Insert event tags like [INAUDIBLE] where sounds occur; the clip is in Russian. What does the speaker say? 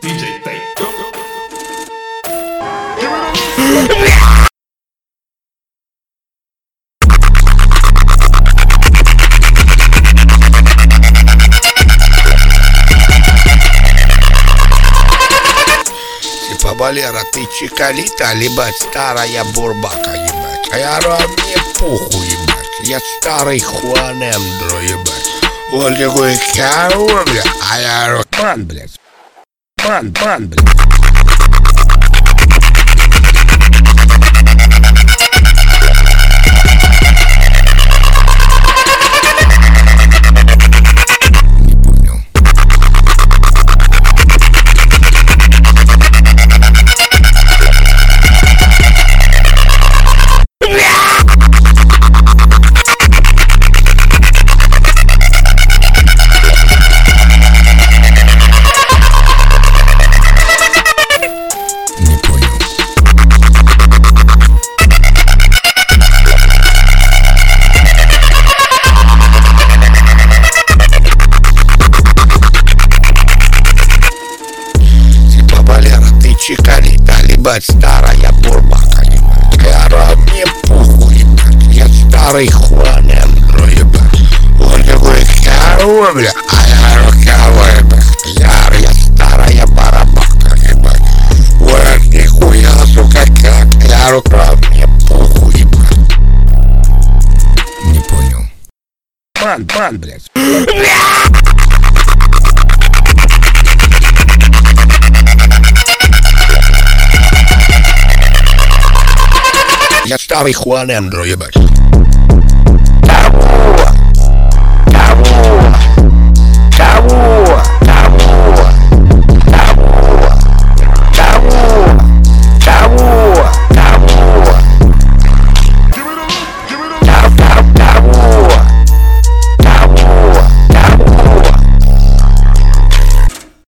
DJ Fake. Типа, Валера, ты чекалита, либо старая бурбака, ебать. А я а мне похуй, ебать. Я старый Хуанендро, ебать. Он такой, кого, бля? А я говорю, пан, блядь. Пан, пан, блядь. Либо старая бурбака, ебать. Говорю, мне похуй, ебать. Я старый Хуанендро, ебать. Он такой, кого, бля? А я кого, ебать? Я старая барабака, ебать. Вот нихуя, сука, как. Я говорю, «А мне похуй, ебать. Не понял. Пан, пан, блядь. [LAUGHS] Я старый Хуанендро, ебать.